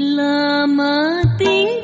là mà tiếng